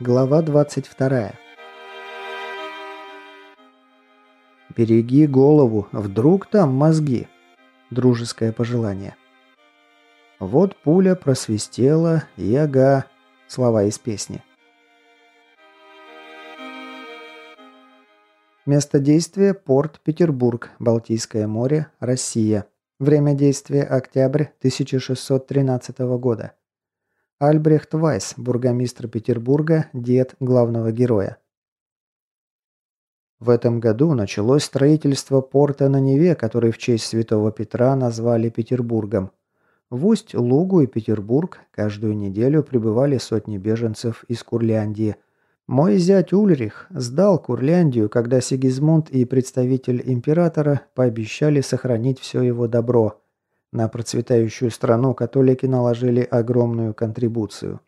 Глава 22. «Береги голову, вдруг там мозги!» Дружеское пожелание. Вот пуля просвистела, и ага. Слова из песни. Место действия – порт Петербург, Балтийское море, Россия. Время действия – октябрь 1613 года. Альбрехт Вайс, бургомистр Петербурга, дед главного героя. В этом году началось строительство порта на Неве, который в честь Святого Петра назвали Петербургом. В Усть-Лугу и Петербург каждую неделю прибывали сотни беженцев из Курляндии. Мой зять Ульрих сдал Курляндию, когда Сигизмунд и представитель императора пообещали сохранить все его добро – на процветающую страну католики наложили огромную контрибуцию.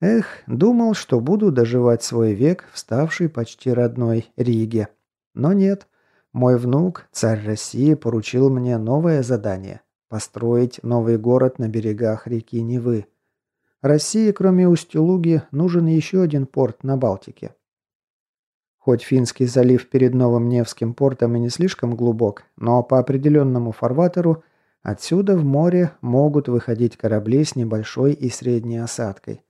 Эх, думал, что буду доживать свой век, вставший почти родной Риге. Но нет. Мой внук, царь России, поручил мне новое задание – построить новый город на берегах реки Невы. России, кроме Усть-Луги, нужен еще один порт на Балтике. Хоть Финский залив перед Новым Невским портом и не слишком глубок, но по определенному фарватеру отсюда в море могут выходить корабли с небольшой и средней осадкой.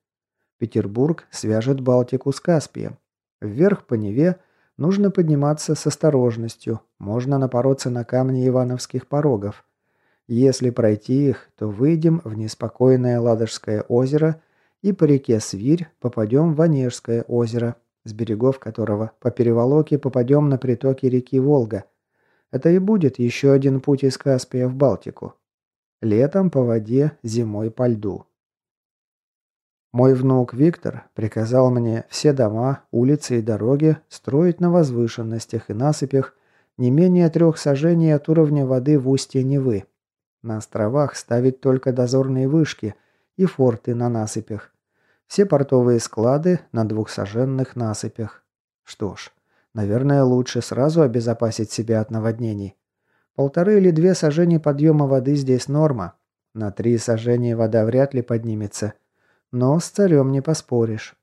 Петербург свяжет Балтику с Каспием. Вверх по Неве нужно подниматься с осторожностью, можно напороться на камни Ивановских порогов. Если пройти их, то выйдем в неспокойное Ладожское озеро и по реке Свирь попадем в Онежское озеро, с берегов которого по переволоке попадем на притоки реки Волга. Это и будет еще один путь из Каспия в Балтику. Летом по воде, зимой по льду. Мой внук Виктор приказал мне все дома, улицы и дороги строить на возвышенностях и насыпях не менее трех сажений от уровня воды в устье Невы. На островах ставить только дозорные вышки и форты на насыпях. Все портовые склады на двухсоженных насыпях. Что ж, наверное, лучше сразу обезопасить себя от наводнений. Полторы или две сажения подъема воды здесь норма. На три сажения вода вряд ли поднимется. Но с царем не поспоришь.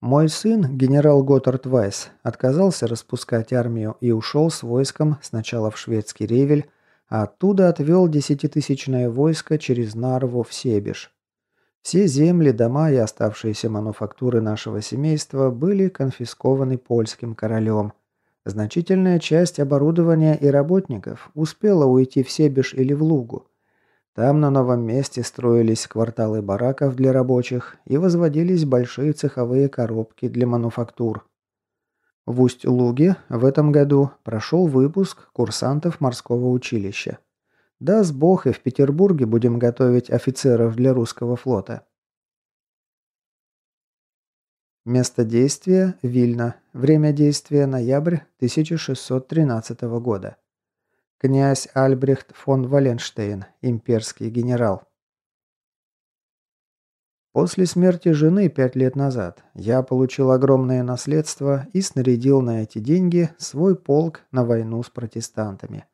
Мой сын, генерал Готтард Вайс, отказался распускать армию и ушел с войском сначала в шведский Ревель, а оттуда отвел десятитысячное войско через Нарву в Себеж. Все земли, дома и оставшиеся мануфактуры нашего семейства были конфискованы польским королем. Значительная часть оборудования и работников успела уйти в Себеж или в Лугу. Там на новом месте строились кварталы бараков для рабочих и возводились большие цеховые коробки для мануфактур. В Усть-Луге в этом году прошел выпуск курсантов морского училища. Даст бог, и в Петербурге будем готовить офицеров для русского флота. Место действия – Вильна. Время действия – ноябрь 1613 года. Князь Альбрехт фон Валенштейн, имперский генерал. После смерти жены пять лет назад я получил огромное наследство и снарядил на эти деньги свой полк на войну с протестантами.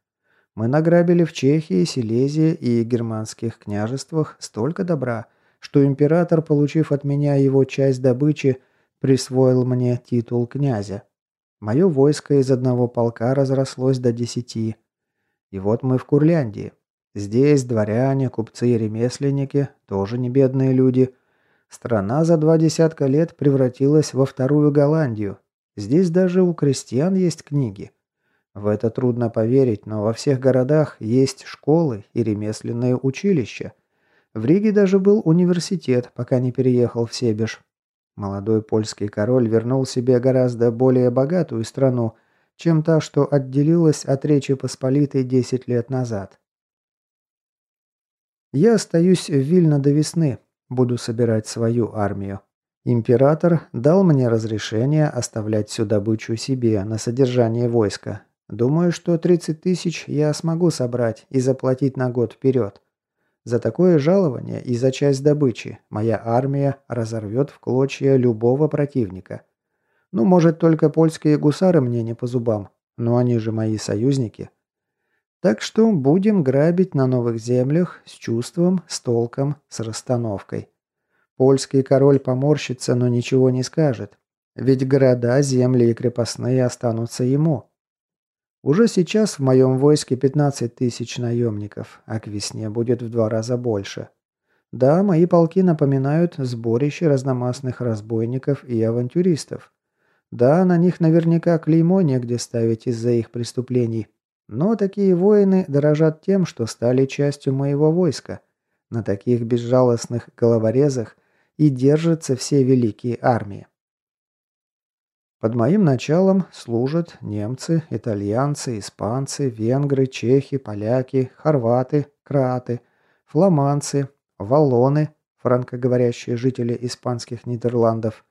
Мы награбили в Чехии, Силезии и германских княжествах столько добра, что император, получив от меня его часть добычи, присвоил мне титул князя. Мое войско из одного полка разрослось до десяти. И вот мы в Курляндии. Здесь дворяне, купцы и ремесленники, тоже не бедные люди. Страна за два десятка лет превратилась во вторую Голландию. Здесь даже у крестьян есть книги. В это трудно поверить, но во всех городах есть школы и ремесленные училища. В Риге даже был университет, пока не переехал в Себеж. Молодой польский король вернул себе гораздо более богатую страну, чем та, что отделилась от Речи Посполитой 10 лет назад. Я остаюсь в Вильно до весны, буду собирать свою армию. Император дал мне разрешение оставлять всю добычу себе на содержание войска, Думаю, что 30 тысяч я смогу собрать и заплатить на год вперед. За такое жалование и за часть добычи моя армия разорвет в клочья любого противника. Ну, может, только польские гусары мне не по зубам, но они же мои союзники. Так что будем грабить на новых землях с чувством, с толком, с расстановкой. Польский король поморщится, но ничего не скажет. Ведь города, земли и крепостные останутся ему. Уже сейчас в моем войске 15 тысяч наемников, а к весне будет в два раза больше. Да, мои полки напоминают сборище разномастных разбойников и авантюристов. Да, на них наверняка клеймо негде ставить из-за их преступлений. Но такие воины дорожат тем, что стали частью моего войска. На таких безжалостных головорезах и держатся все великие армии. Под моим началом служат немцы, итальянцы, испанцы, венгры, чехи, поляки, хорваты, краты, фламандцы, валлоны, франкоговорящие жители испанских Нидерландов,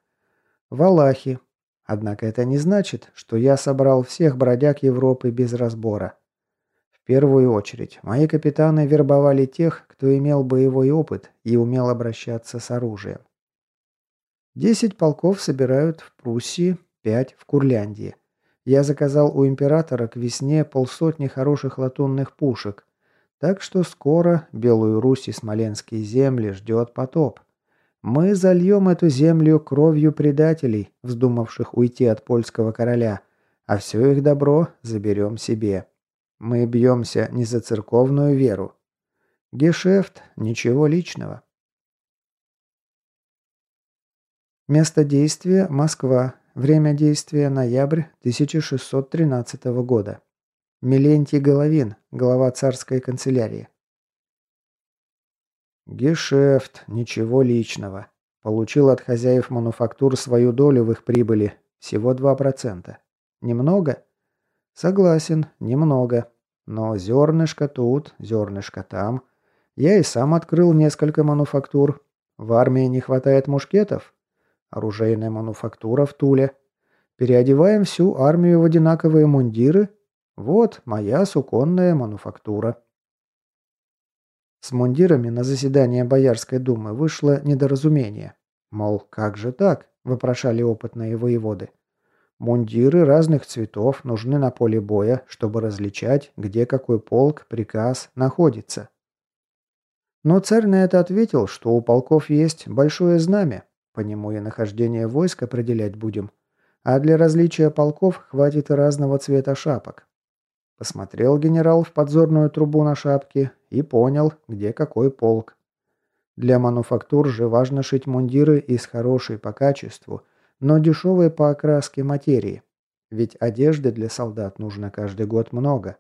валахи. Однако это не значит, что я собрал всех бродяг Европы без разбора. В первую очередь, мои капитаны вербовали тех, кто имел боевой опыт и умел обращаться с оружием. Десять полков собирают в Пруссии, пять в Курляндии. Я заказал у императора к весне полсотни хороших латунных пушек, так что скоро Белую Русь и Смоленские земли ждет потоп. Мы зальем эту землю кровью предателей, вздумавших уйти от польского короля, а все их добро заберем себе. Мы бьемся не за церковную веру. Гешефт – ничего личного. Место действия – Москва. Время действия – ноябрь 1613 года. Милентий Головин, глава царской канцелярии. Гешефт, ничего личного. Получил от хозяев мануфактур свою долю в их прибыли, всего 2%. Немного? Согласен, немного. Но зернышко тут, зернышко там. Я и сам открыл несколько мануфактур. В армии не хватает мушкетов? Оружейная мануфактура в Туле. Переодеваем всю армию в одинаковые мундиры вот моя суконная мануфактура. С мундирами на заседание Боярской думы вышло недоразумение. Мол, как же так? Вопрошали опытные воеводы. Мундиры разных цветов нужны на поле боя, чтобы различать, где какой полк, приказ находится. Но царь на это ответил, что у полков есть большое знамя, по нему и нахождение войск определять будем, а для различия полков хватит и разного цвета шапок. Посмотрел генерал в подзорную трубу на шапке и понял, где какой полк. Для мануфактур же важно шить мундиры из хорошей по качеству, но дешевой по окраске материи. Ведь одежды для солдат нужно каждый год много.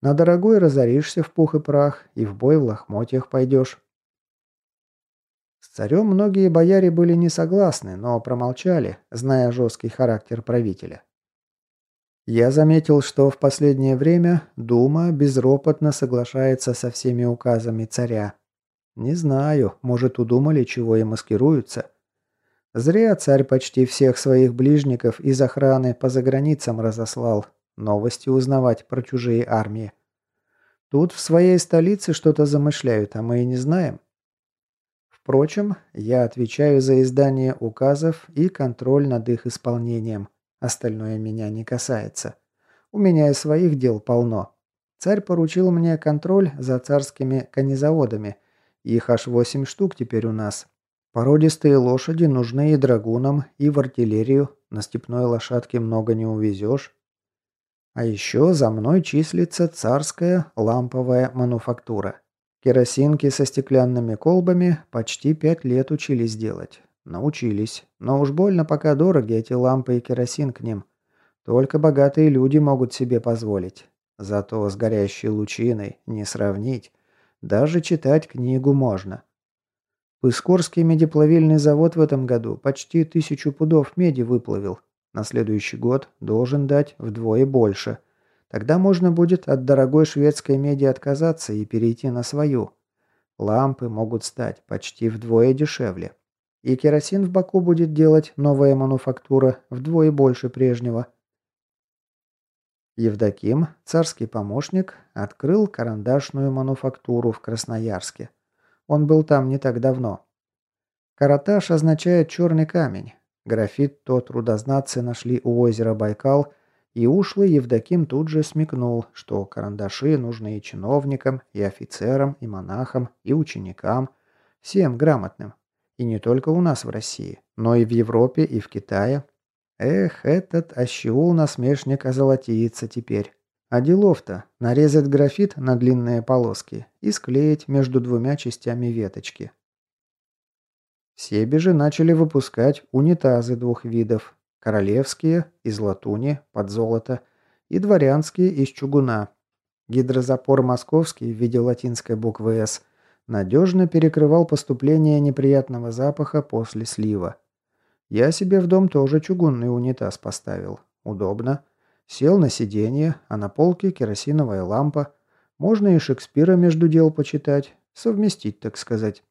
На дорогой разоришься в пух и прах, и в бой в лохмотьях пойдешь. С царем многие бояре были не согласны, но промолчали, зная жесткий характер правителя. Я заметил, что в последнее время Дума безропотно соглашается со всеми указами царя. Не знаю, может, удумали, чего и маскируются. Зря царь почти всех своих ближников из охраны по заграницам разослал, новости узнавать про чужие армии. Тут в своей столице что-то замышляют, а мы и не знаем. Впрочем, я отвечаю за издание указов и контроль над их исполнением. Остальное меня не касается. У меня и своих дел полно. Царь поручил мне контроль за царскими конезаводами. Их аж восемь штук теперь у нас. Породистые лошади нужны и драгунам, и в артиллерию. На степной лошадке много не увезешь. А еще за мной числится царская ламповая мануфактура. Керосинки со стеклянными колбами почти пять лет учились делать. Научились. Но уж больно пока дороги эти лампы и керосин к ним. Только богатые люди могут себе позволить. Зато с горящей лучиной не сравнить. Даже читать книгу можно. Пыскорский медиплавильный завод в этом году почти тысячу пудов меди выплавил. На следующий год должен дать вдвое больше. Тогда можно будет от дорогой шведской меди отказаться и перейти на свою. Лампы могут стать почти вдвое дешевле. И керосин в Баку будет делать новая мануфактура вдвое больше прежнего. Евдоким, царский помощник, открыл карандашную мануфактуру в Красноярске. Он был там не так давно. Караташ означает «черный камень». Графит тот трудознатцы нашли у озера Байкал, и ушлый Евдоким тут же смекнул, что карандаши нужны и чиновникам, и офицерам, и монахам, и ученикам, всем грамотным, И не только у нас в России, но и в Европе, и в Китае. Эх, этот ощеул-насмешник озолотится теперь. А делов-то нарезать графит на длинные полоски и склеить между двумя частями веточки. Все же начали выпускать унитазы двух видов. Королевские, из латуни, под золото, и дворянские, из чугуна. Гидрозапор московский в виде латинской буквы «С» надежно перекрывал поступление неприятного запаха после слива. Я себе в дом тоже чугунный унитаз поставил. Удобно. Сел на сиденье, а на полке керосиновая лампа. Можно и Шекспира между дел почитать. Совместить, так сказать.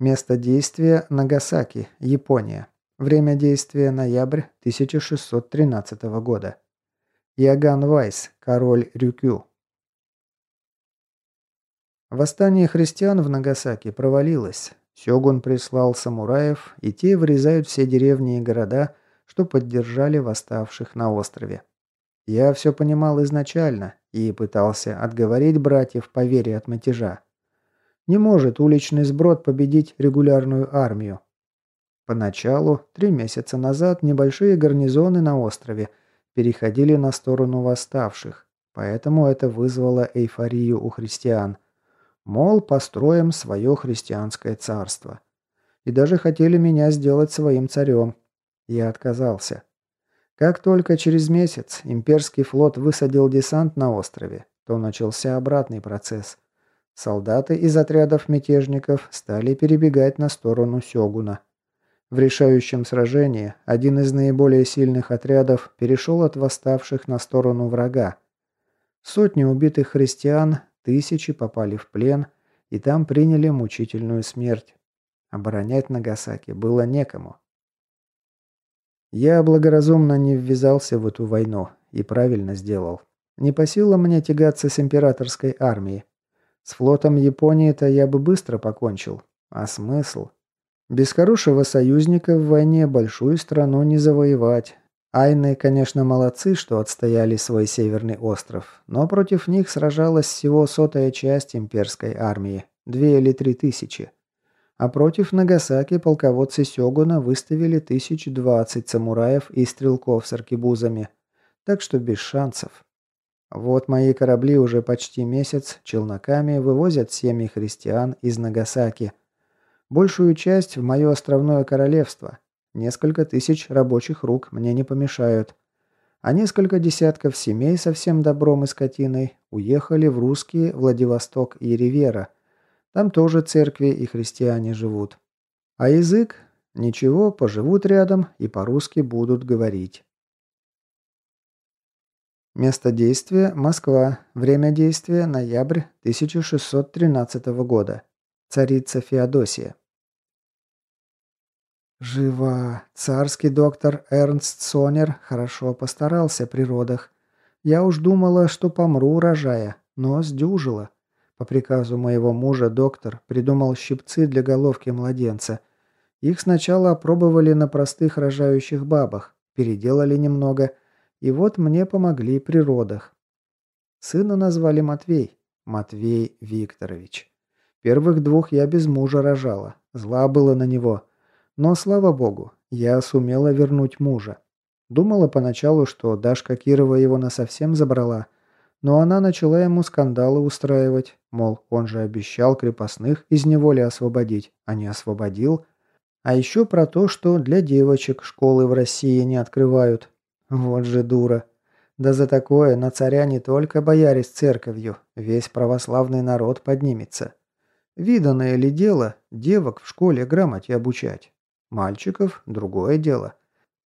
Место действия – Нагасаки, Япония. Время действия – ноябрь 1613 года. Яган Вайс, король Рюкю. Восстание христиан в Нагасаки провалилось. Сёгун прислал самураев, и те врезают все деревни и города, что поддержали восставших на острове. Я все понимал изначально и пытался отговорить братьев по вере от мятежа. Не может уличный сброд победить регулярную армию. Поначалу, три месяца назад, небольшие гарнизоны на острове переходили на сторону восставших, поэтому это вызвало эйфорию у христиан. Мол, построим свое христианское царство. И даже хотели меня сделать своим царем, я отказался. Как только через месяц имперский флот высадил десант на острове, то начался обратный процесс. Солдаты из отрядов мятежников стали перебегать на сторону Сёгуна. В решающем сражении один из наиболее сильных отрядов перешел от восставших на сторону врага. Сотни убитых христиан, тысячи попали в плен и там приняли мучительную смерть. Оборонять Нагасаки было некому. Я благоразумно не ввязался в эту войну и правильно сделал. Не по силам мне тягаться с императорской армией. С флотом Японии-то я бы быстро покончил. А смысл? Без хорошего союзника в войне большую страну не завоевать. Айны, конечно, молодцы, что отстояли свой северный остров, но против них сражалась всего сотая часть имперской армии, две или три тысячи. А против Нагасаки полководцы Сёгуна выставили тысяч двадцать самураев и стрелков с аркебузами. Так что без шансов. Вот мои корабли уже почти месяц челноками вывозят семьи христиан из Нагасаки. Большую часть в мое островное королевство. Несколько тысяч рабочих рук мне не помешают. А несколько десятков семей со всем добром и скотиной уехали в русские Владивосток и Ривера – там тоже церкви и христиане живут. А язык? Ничего, поживут рядом и по-русски будут говорить. Место действия – Москва. Время действия – ноябрь 1613 года. Царица Феодосия. Жива. Царский доктор Эрнст Сонер хорошо постарался при родах. Я уж думала, что помру, рожая, но сдюжила. По приказу моего мужа доктор придумал щипцы для головки младенца. Их сначала опробовали на простых рожающих бабах, переделали немного, и вот мне помогли при родах. Сына назвали Матвей. Матвей Викторович. Первых двух я без мужа рожала. Зла было на него. Но, слава богу, я сумела вернуть мужа. Думала поначалу, что Дашка Кирова его насовсем забрала – но она начала ему скандалы устраивать, мол, он же обещал крепостных из неволи освободить, а не освободил. А еще про то, что для девочек школы в России не открывают. Вот же дура. Да за такое на царя не только бояре с церковью, весь православный народ поднимется. Виданное ли дело девок в школе грамоте обучать? Мальчиков – другое дело.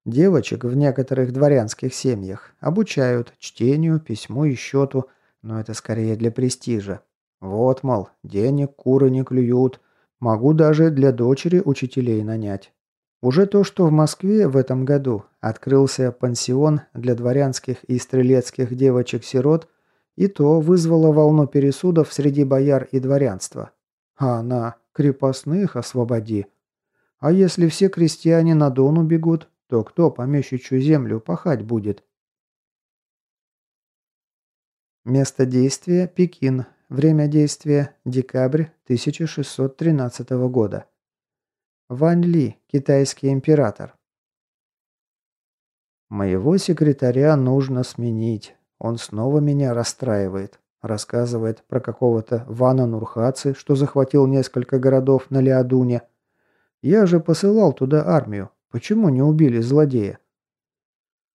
Девочек в некоторых дворянских семьях обучают чтению, письму и счету, но это скорее для престижа. Вот, мол, денег куры не клюют, могу даже для дочери учителей нанять. Уже то, что в Москве в этом году открылся пансион для дворянских и стрелецких девочек-сирот, и то вызвало волну пересудов среди бояр и дворянства. А она крепостных освободи. А если все крестьяне на Дон убегут, то кто помещичью землю пахать будет? Место действия – Пекин. Время действия – декабрь 1613 года. Вань Ли, китайский император. Моего секретаря нужно сменить. Он снова меня расстраивает. Рассказывает про какого-то Вана Нурхаци, что захватил несколько городов на Лиадуне. Я же посылал туда армию. Почему не убили злодея?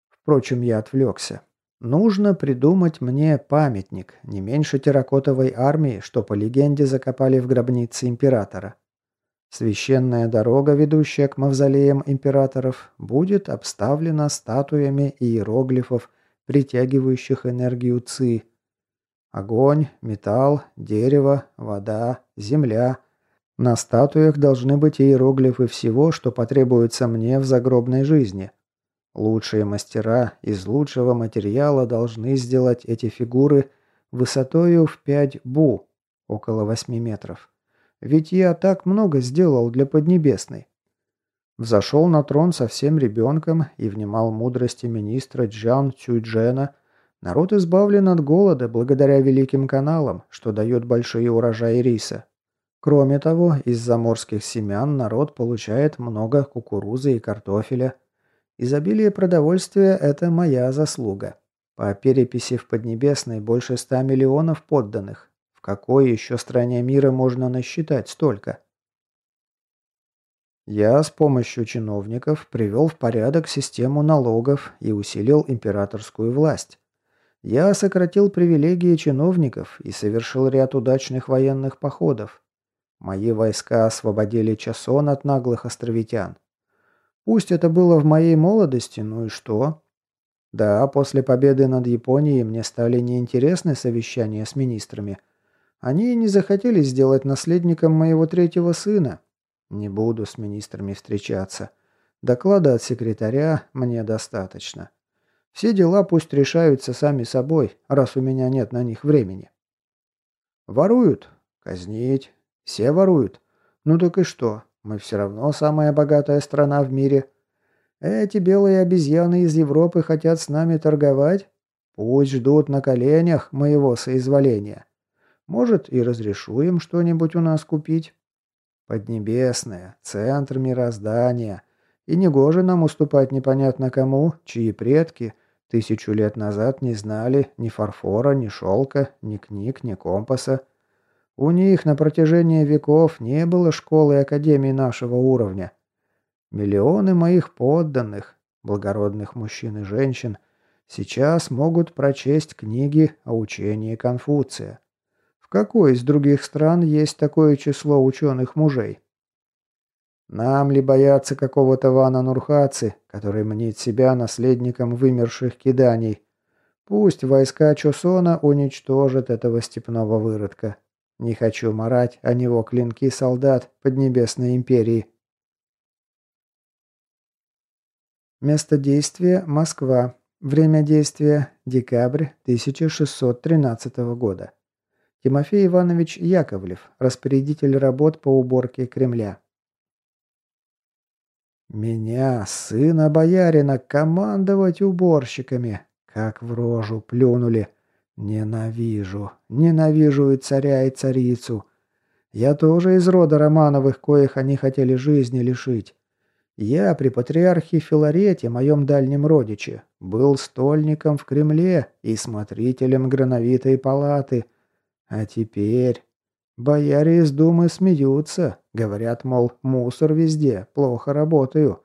Впрочем, я отвлекся. Нужно придумать мне памятник, не меньше терракотовой армии, что по легенде закопали в гробнице императора. Священная дорога, ведущая к мавзолеям императоров, будет обставлена статуями иероглифов, притягивающих энергию ЦИ. Огонь, металл, дерево, вода, земля. На статуях должны быть иероглифы всего, что потребуется мне в загробной жизни. Лучшие мастера из лучшего материала должны сделать эти фигуры высотою в 5 бу, около 8 метров. Ведь я так много сделал для Поднебесной. Взошел на трон совсем ребенком и внимал мудрости министра Джан Цюйджена. Народ избавлен от голода благодаря великим каналам, что дают большие урожаи риса. Кроме того, из заморских семян народ получает много кукурузы и картофеля. Изобилие продовольствия – это моя заслуга. По переписи в Поднебесной больше ста миллионов подданных, какой еще стране мира можно насчитать столько? Я с помощью чиновников привел в порядок систему налогов и усилил императорскую власть. Я сократил привилегии чиновников и совершил ряд удачных военных походов. Мои войска освободили Часон от наглых островитян. Пусть это было в моей молодости, ну и что? Да, после победы над Японией мне стали неинтересны совещания с министрами – они не захотели сделать наследником моего третьего сына. Не буду с министрами встречаться. Доклада от секретаря мне достаточно. Все дела пусть решаются сами собой, раз у меня нет на них времени. Воруют? Казнить. Все воруют. Ну так и что? Мы все равно самая богатая страна в мире. Эти белые обезьяны из Европы хотят с нами торговать? Пусть ждут на коленях моего соизволения. Может, и разрешу им что-нибудь у нас купить. Поднебесная, центр мироздания. И негоже нам уступать непонятно кому, чьи предки тысячу лет назад не знали ни фарфора, ни шелка, ни книг, ни компаса. У них на протяжении веков не было школы и академий нашего уровня. Миллионы моих подданных, благородных мужчин и женщин, сейчас могут прочесть книги о учении Конфуция. В какой из других стран есть такое число ученых мужей? Нам ли бояться какого-то Вана Нурхаци, который мнит себя наследником вымерших киданий? Пусть войска Чосона уничтожат этого степного выродка. Не хочу марать о него клинки солдат Поднебесной империи. Место действия – Москва. Время действия – декабрь 1613 года. Тимофей Иванович Яковлев, распорядитель работ по уборке Кремля. «Меня, сына боярина, командовать уборщиками! Как в рожу плюнули! Ненавижу, ненавижу и царя, и царицу! Я тоже из рода Романовых, коих они хотели жизни лишить. Я при патриархе Филарете, моем дальнем родиче, был стольником в Кремле и смотрителем грановитой палаты – а теперь... Бояре из Думы смеются. Говорят, мол, мусор везде, плохо работаю.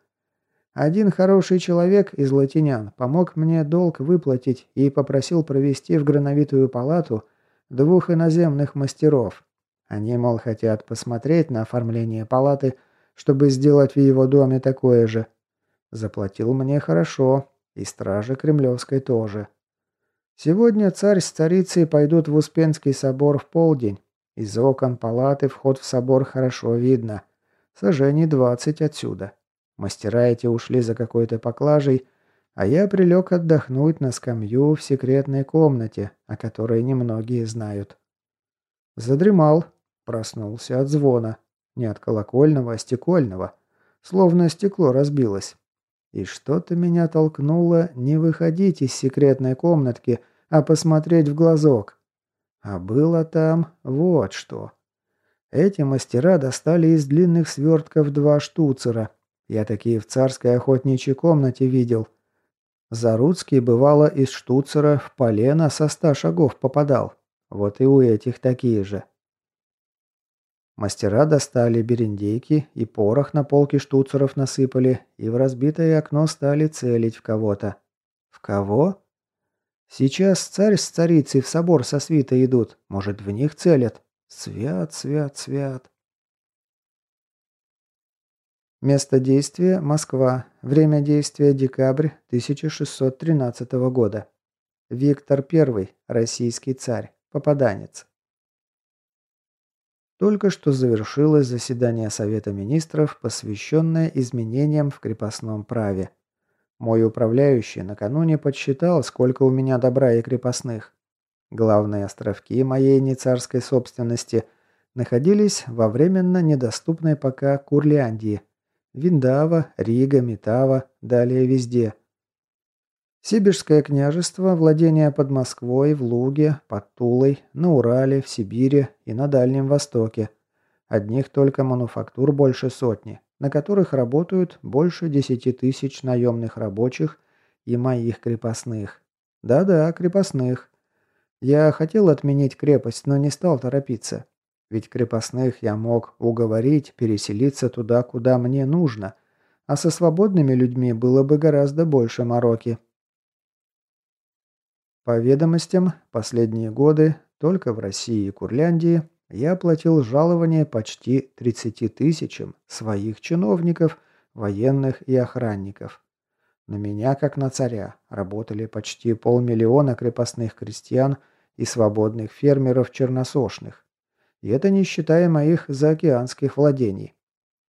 Один хороший человек из латинян помог мне долг выплатить и попросил провести в грановитую палату двух иноземных мастеров. Они, мол, хотят посмотреть на оформление палаты, чтобы сделать в его доме такое же. Заплатил мне хорошо, и стражи Кремлевской тоже. Сегодня царь с царицей пойдут в Успенский собор в полдень. Из окон палаты вход в собор хорошо видно. Сожжений двадцать отсюда. Мастера эти ушли за какой-то поклажей, а я прилег отдохнуть на скамью в секретной комнате, о которой немногие знают. Задремал, проснулся от звона. Не от колокольного, а стекольного. Словно стекло разбилось. И что-то меня толкнуло не выходить из секретной комнатки – а посмотреть в глазок. А было там вот что. Эти мастера достали из длинных свертков два штуцера. Я такие в царской охотничьей комнате видел. Заруцкий, бывало, из штуцера в полено со ста шагов попадал. Вот и у этих такие же. Мастера достали берендейки и порох на полке штуцеров насыпали, и в разбитое окно стали целить в кого-то. В кого? Сейчас царь с царицей в собор со свитой идут, может, в них целят. Свят, свят, свят. Место действия – Москва. Время действия – декабрь 1613 года. Виктор I, российский царь, попаданец. Только что завершилось заседание Совета Министров, посвященное изменениям в крепостном праве. Мой управляющий накануне подсчитал, сколько у меня добра и крепостных. Главные островки моей нецарской собственности находились во временно недоступной пока Курляндии. Виндава, Рига, Метава, далее везде. Сибирское княжество, владение под Москвой, в Луге, под Тулой, на Урале, в Сибири и на Дальнем Востоке. Одних только мануфактур больше сотни, на которых работают больше десяти тысяч наемных рабочих и моих крепостных. Да-да, крепостных. Я хотел отменить крепость, но не стал торопиться. Ведь крепостных я мог уговорить переселиться туда, куда мне нужно, а со свободными людьми было бы гораздо больше мороки. По ведомостям, последние годы только в России и Курляндии я платил жалование почти 30 тысячам своих чиновников, военных и охранников. На меня, как на царя, работали почти полмиллиона крепостных крестьян – и свободных фермеров черносошных. И это не считая моих заокеанских владений.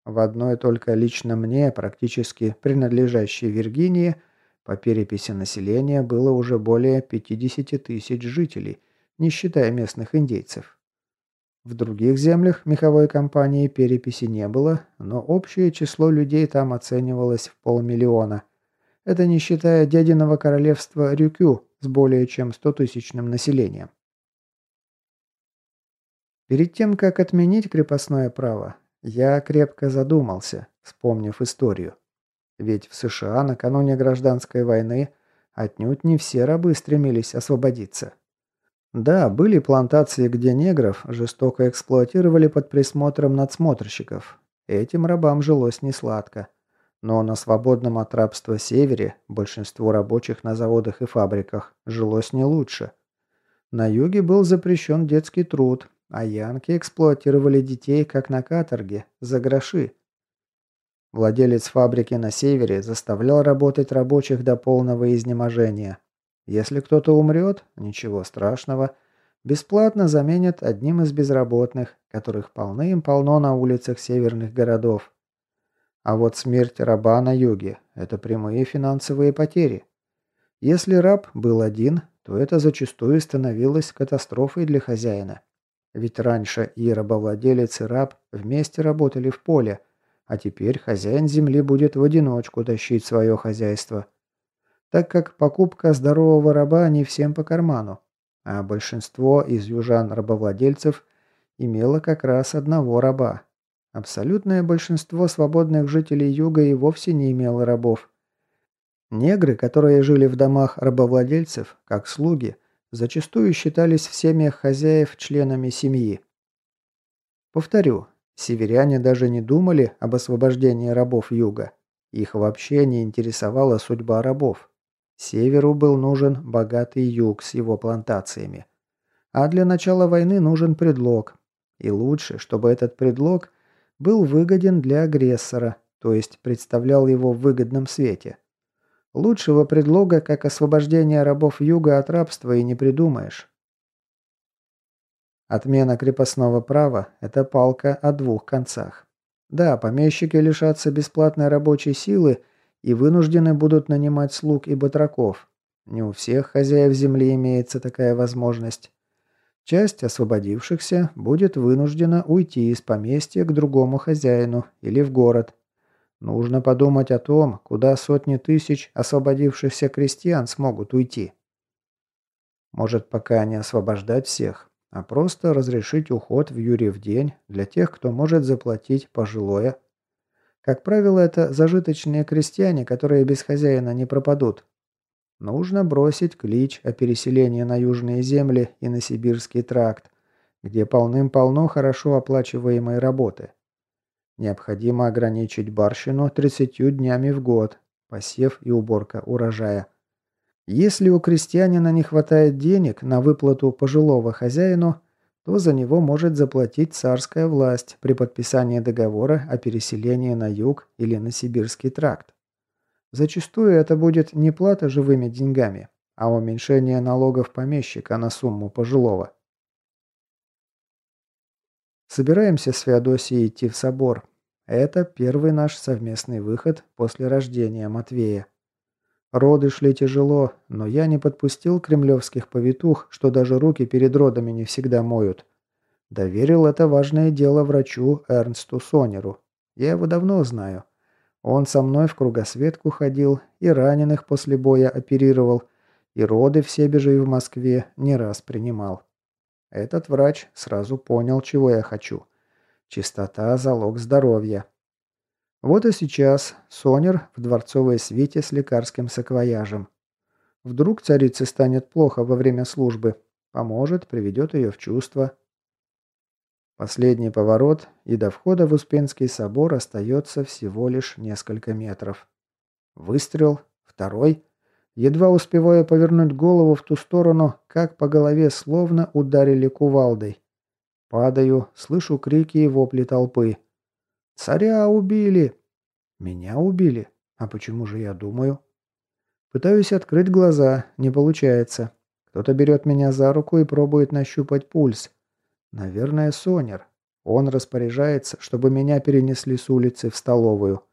В одной только лично мне, практически принадлежащей Виргинии, по переписи населения было уже более 50 тысяч жителей, не считая местных индейцев. В других землях меховой компании переписи не было, но общее число людей там оценивалось в полмиллиона. Это не считая дядиного королевства Рюкю, с более чем 100-тысячным населением. Перед тем, как отменить крепостное право, я крепко задумался, вспомнив историю. Ведь в США накануне гражданской войны отнюдь не все рабы стремились освободиться. Да, были плантации, где негров жестоко эксплуатировали под присмотром надсмотрщиков. Этим рабам жилось несладко. Но на свободном от рабства севере большинство рабочих на заводах и фабриках жилось не лучше. На юге был запрещен детский труд, а янки эксплуатировали детей как на каторге, за гроши. Владелец фабрики на севере заставлял работать рабочих до полного изнеможения. Если кто-то умрет, ничего страшного, бесплатно заменят одним из безработных, которых полным-полно на улицах северных городов. А вот смерть раба на юге – это прямые финансовые потери. Если раб был один, то это зачастую становилось катастрофой для хозяина. Ведь раньше и рабовладелец, и раб вместе работали в поле, а теперь хозяин земли будет в одиночку тащить свое хозяйство. Так как покупка здорового раба не всем по карману, а большинство из южан-рабовладельцев имело как раз одного раба, Абсолютное большинство свободных жителей Юга и вовсе не имело рабов. Негры, которые жили в домах рабовладельцев, как слуги, зачастую считались в семьях хозяев членами семьи. Повторю, северяне даже не думали об освобождении рабов Юга. Их вообще не интересовала судьба рабов. Северу был нужен богатый юг с его плантациями. А для начала войны нужен предлог. И лучше, чтобы этот предлог – был выгоден для агрессора, то есть представлял его в выгодном свете. Лучшего предлога, как освобождение рабов Юга от рабства, и не придумаешь. Отмена крепостного права – это палка о двух концах. Да, помещики лишатся бесплатной рабочей силы и вынуждены будут нанимать слуг и батраков. Не у всех хозяев земли имеется такая возможность. Часть освободившихся будет вынуждена уйти из поместья к другому хозяину или в город. Нужно подумать о том, куда сотни тысяч освободившихся крестьян смогут уйти. Может, пока не освобождать всех, а просто разрешить уход в Юрьев день для тех, кто может заплатить пожилое. Как правило, это зажиточные крестьяне, которые без хозяина не пропадут. Нужно бросить клич о переселении на южные земли и на сибирский тракт, где полным-полно хорошо оплачиваемой работы. Необходимо ограничить барщину 30 днями в год, посев и уборка урожая. Если у крестьянина не хватает денег на выплату пожилого хозяину, то за него может заплатить царская власть при подписании договора о переселении на юг или на Сибирский тракт. Зачастую это будет не плата живыми деньгами, а уменьшение налогов помещика на сумму пожилого. Собираемся с Феодосией идти в собор. Это первый наш совместный выход после рождения Матвея. Роды шли тяжело, но я не подпустил кремлевских повитух, что даже руки перед родами не всегда моют. Доверил это важное дело врачу Эрнсту Сонеру. Я его давно знаю. Он со мной в кругосветку ходил, и раненых после боя оперировал, и роды в Себеже и в Москве не раз принимал. Этот врач сразу понял, чего я хочу. Чистота – залог здоровья. Вот и сейчас Сонер в дворцовой свите с лекарским саквояжем. Вдруг царице станет плохо во время службы. Поможет, приведет ее в чувство. Последний поворот, и до входа в Успенский собор остается всего лишь несколько метров. Выстрел, второй. Едва успеваю повернуть голову в ту сторону, как по голове словно ударили кувалдой. Падаю, слышу крики и вопли толпы. «Царя убили!» «Меня убили? А почему же я думаю?» Пытаюсь открыть глаза, не получается. Кто-то берет меня за руку и пробует нащупать пульс. Наверное, Сонер. Он распоряжается, чтобы меня перенесли с улицы в столовую.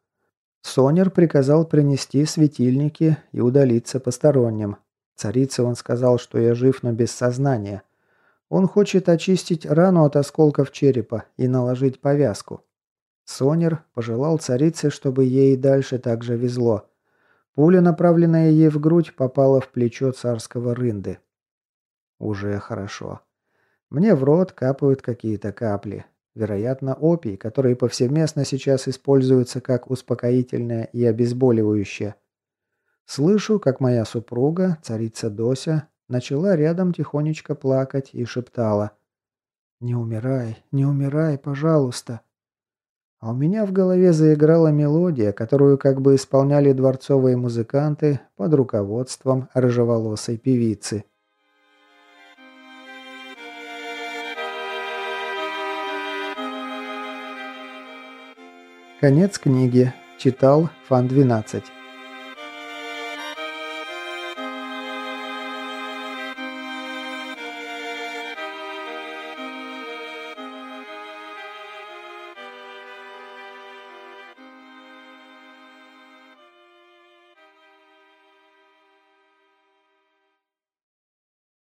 Сонер приказал принести светильники и удалиться посторонним. Царице он сказал, что я жив, но без сознания. Он хочет очистить рану от осколков черепа и наложить повязку. Сонер пожелал царице, чтобы ей дальше так же везло. Пуля, направленная ей в грудь, попала в плечо царского рынды. Уже хорошо. Мне в рот капают какие-то капли. Вероятно, опий, который повсеместно сейчас используется как успокоительное и обезболивающее. Слышу, как моя супруга, царица Дося, начала рядом тихонечко плакать и шептала. «Не умирай, не умирай, пожалуйста». А у меня в голове заиграла мелодия, которую как бы исполняли дворцовые музыканты под руководством рыжеволосой певицы. Конец книги. Читал Фан 12.